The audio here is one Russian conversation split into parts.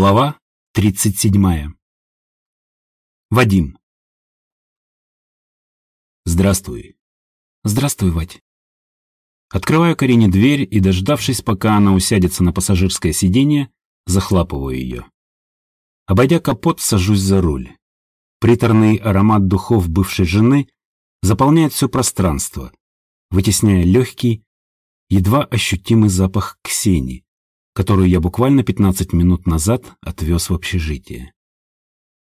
Глава 37. Вадим. Здравствуй. Здравствуй, Вадь. Открываю Карине дверь и, дождавшись, пока она усядется на пассажирское сиденье, захлапываю ее. Обойдя капот, сажусь за руль. Приторный аромат духов бывшей жены заполняет все пространство, вытесняя легкий, едва ощутимый запах Ксении которую я буквально 15 минут назад отвез в общежитие.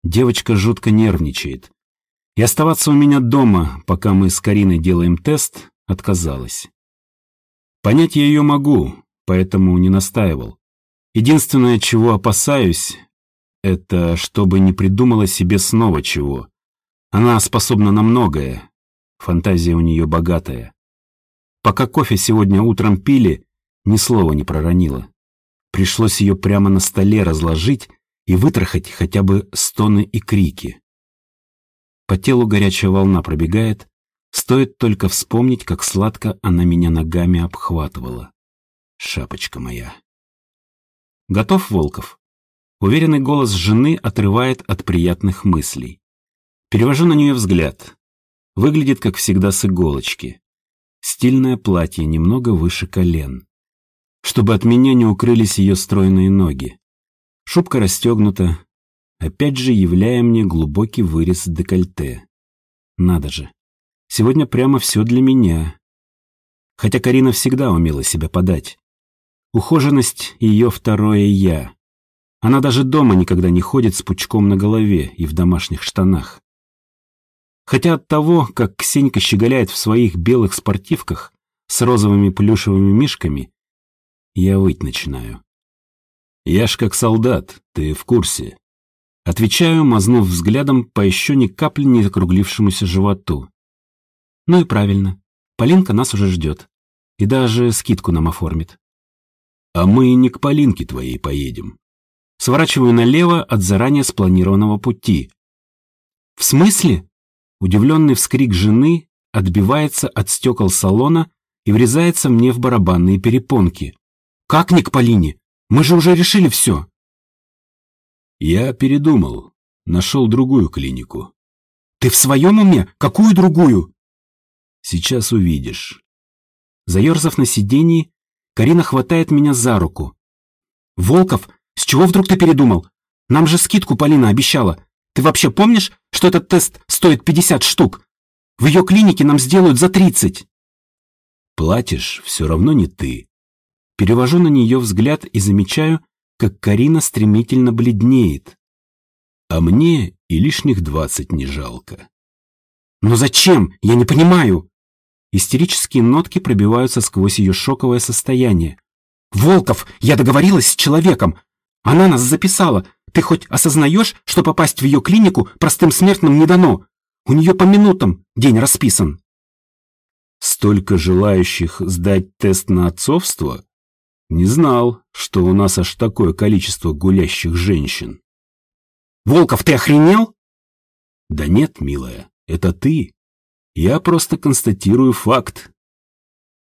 Девочка жутко нервничает. И оставаться у меня дома, пока мы с Кариной делаем тест, отказалась. Понять я ее могу, поэтому не настаивал. Единственное, чего опасаюсь, это чтобы не придумала себе снова чего. Она способна на многое, фантазия у нее богатая. Пока кофе сегодня утром пили, ни слова не проронила. Пришлось ее прямо на столе разложить и вытрахать хотя бы стоны и крики. По телу горячая волна пробегает, стоит только вспомнить, как сладко она меня ногами обхватывала. Шапочка моя. Готов, Волков? Уверенный голос жены отрывает от приятных мыслей. Перевожу на нее взгляд. Выглядит, как всегда, с иголочки. Стильное платье немного выше колен чтобы от меня не укрылись ее стройные ноги. Шубка расстегнута, опять же являя мне глубокий вырез декольте. Надо же, сегодня прямо все для меня. Хотя Карина всегда умела себя подать. Ухоженность — ее второе «я». Она даже дома никогда не ходит с пучком на голове и в домашних штанах. Хотя от того, как Ксенька щеголяет в своих белых спортивках с розовыми плюшевыми мишками, я выть начинаю. Я ж как солдат, ты в курсе. Отвечаю, мазнув взглядом по еще ни капли не округлившемуся животу. Ну и правильно. Полинка нас уже ждет. И даже скидку нам оформит. А мы не к Полинке твоей поедем. Сворачиваю налево от заранее спланированного пути. В смысле? Удивленный вскрик жены отбивается от стекол салона и врезается мне в барабанные перепонки. Как не к Полине? Мы же уже решили все. Я передумал. Нашел другую клинику. Ты в своем уме? Какую другую? Сейчас увидишь. Заерзав на сиденье, Карина хватает меня за руку. Волков, с чего вдруг ты передумал? Нам же скидку Полина обещала. Ты вообще помнишь, что этот тест стоит 50 штук? В ее клинике нам сделают за 30. Платишь все равно не ты. Перевожу на нее взгляд и замечаю, как Карина стремительно бледнеет. А мне и лишних двадцать не жалко. «Но зачем? Я не понимаю!» Истерические нотки пробиваются сквозь ее шоковое состояние. «Волков, я договорилась с человеком! Она нас записала! Ты хоть осознаешь, что попасть в ее клинику простым смертным не дано? У нее по минутам день расписан!» «Столько желающих сдать тест на отцовство?» Не знал, что у нас аж такое количество гулящих женщин. Волков, ты охренел? Да нет, милая, это ты. Я просто констатирую факт.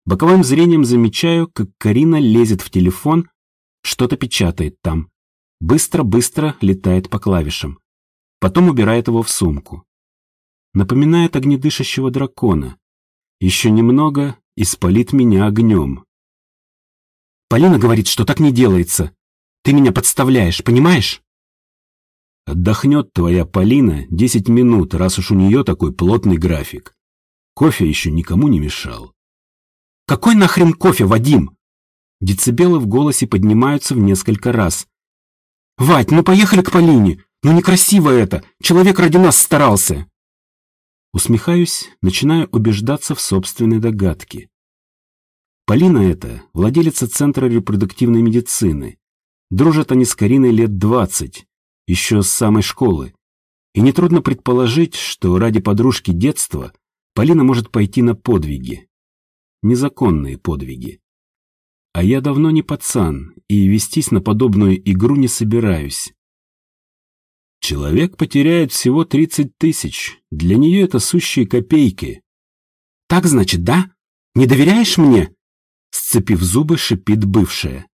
Боковым зрением замечаю, как Карина лезет в телефон, что-то печатает там. Быстро-быстро летает по клавишам. Потом убирает его в сумку. Напоминает огнедышащего дракона. Еще немного и спалит меня огнем. Полина говорит, что так не делается. Ты меня подставляешь, понимаешь? Отдохнет твоя Полина десять минут, раз уж у нее такой плотный график. Кофе еще никому не мешал. Какой нахрен кофе, Вадим? Децибелы в голосе поднимаются в несколько раз. Вадь, ну поехали к Полине. Ну некрасиво это. Человек ради нас старался. Усмехаюсь, начинаю убеждаться в собственной догадке. Полина эта – владелица Центра репродуктивной медицины. Дружат они с Кариной лет двадцать, еще с самой школы. И нетрудно предположить, что ради подружки детства Полина может пойти на подвиги. Незаконные подвиги. А я давно не пацан, и вестись на подобную игру не собираюсь. Человек потеряет всего тридцать тысяч. Для нее это сущие копейки. Так значит, да? Не доверяешь мне? Сцепив зубы, шипит бывшая.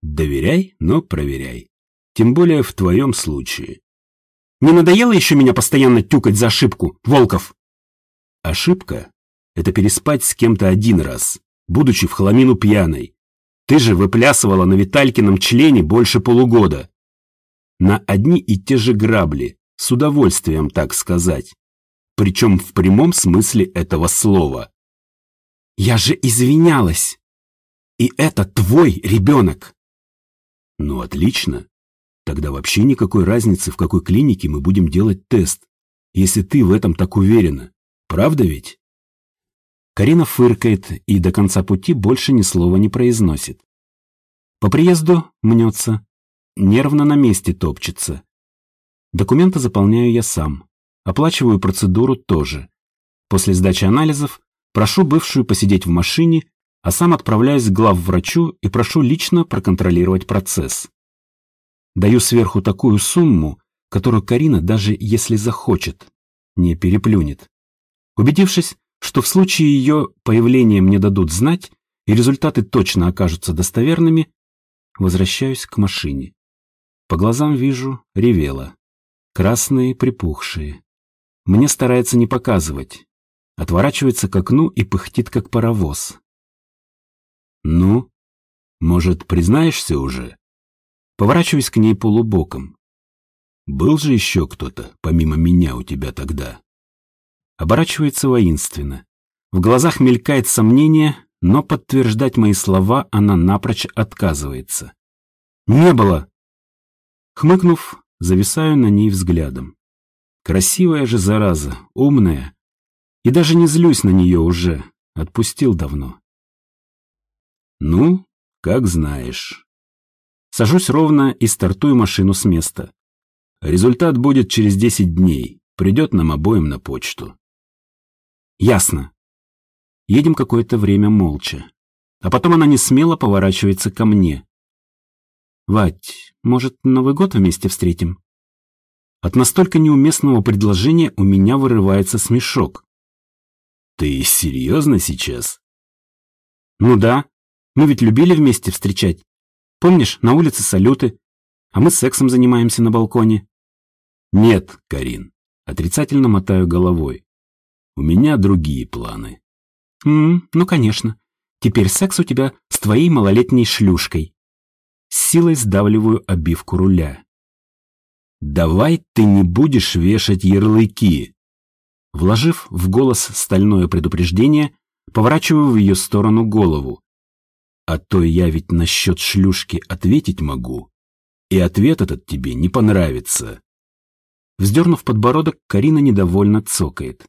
Доверяй, но проверяй. Тем более в твоем случае. Не надоело еще меня постоянно тюкать за ошибку, Волков? Ошибка — это переспать с кем-то один раз, будучи в хламину пьяной. Ты же выплясывала на Виталькином члене больше полугода. На одни и те же грабли, с удовольствием так сказать. Причем в прямом смысле этого слова. Я же извинялась. И это твой ребенок. Ну, отлично. Тогда вообще никакой разницы, в какой клинике мы будем делать тест, если ты в этом так уверена. Правда ведь? Карина фыркает и до конца пути больше ни слова не произносит. По приезду мнется, нервно на месте топчется. Документы заполняю я сам, оплачиваю процедуру тоже. После сдачи анализов прошу бывшую посидеть в машине, а сам отправляюсь к главврачу и прошу лично проконтролировать процесс. Даю сверху такую сумму, которую Карина, даже если захочет, не переплюнет. Убедившись, что в случае ее появления мне дадут знать, и результаты точно окажутся достоверными, возвращаюсь к машине. По глазам вижу, ревела. Красные, припухшие. Мне старается не показывать. Отворачивается к окну и пыхтит, как паровоз. «Ну, может, признаешься уже?» Поворачиваюсь к ней полубоком. Был же еще кто-то, помимо меня, у тебя тогда. Оборачивается воинственно. В глазах мелькает сомнение, но подтверждать мои слова она напрочь отказывается. «Не было!» Хмыкнув, зависаю на ней взглядом. Красивая же зараза, умная. И даже не злюсь на нее уже, отпустил давно. «Ну, как знаешь». Сажусь ровно и стартую машину с места. Результат будет через 10 дней. Придет нам обоим на почту. Ясно. Едем какое-то время молча. А потом она не смело поворачивается ко мне. Вать, может, Новый год вместе встретим? От настолько неуместного предложения у меня вырывается смешок. Ты серьезно сейчас? Ну да, мы ведь любили вместе встречать. Помнишь, на улице салюты, а мы сексом занимаемся на балконе. Нет, Карин, отрицательно мотаю головой. У меня другие планы. М ну, конечно. Теперь секс у тебя с твоей малолетней шлюшкой. С силой сдавливаю обивку руля. Давай ты не будешь вешать ярлыки. Вложив в голос стальное предупреждение, поворачиваю в ее сторону голову. А то я ведь насчет шлюшки ответить могу, и ответ этот тебе не понравится. Вздернув подбородок, Карина недовольно цокает.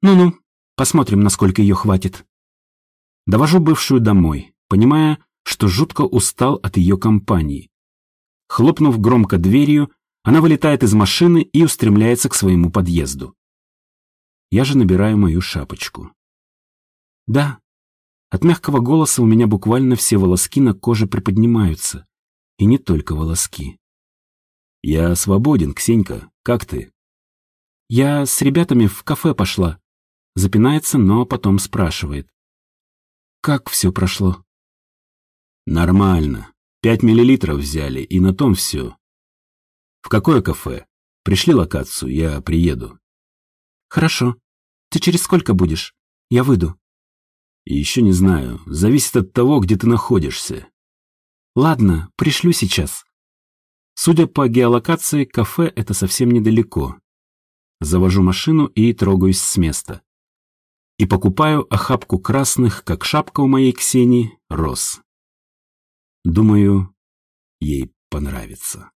Ну-ну, посмотрим, насколько ее хватит. Довожу бывшую домой, понимая, что жутко устал от ее компании. Хлопнув громко дверью, она вылетает из машины и устремляется к своему подъезду. Я же набираю мою шапочку. Да, от мягкого голоса у меня буквально все волоски на коже приподнимаются. И не только волоски. «Я свободен, Ксенька. Как ты?» «Я с ребятами в кафе пошла». Запинается, но потом спрашивает. «Как все прошло?» «Нормально. Пять миллилитров взяли, и на том все. В какое кафе? Пришли локацию, я приеду». «Хорошо. Ты через сколько будешь? Я выйду». Еще не знаю, зависит от того, где ты находишься. Ладно, пришлю сейчас. Судя по геолокации, кафе это совсем недалеко. Завожу машину и трогаюсь с места. И покупаю охапку красных, как шапка у моей Ксении, роз. Думаю, ей понравится.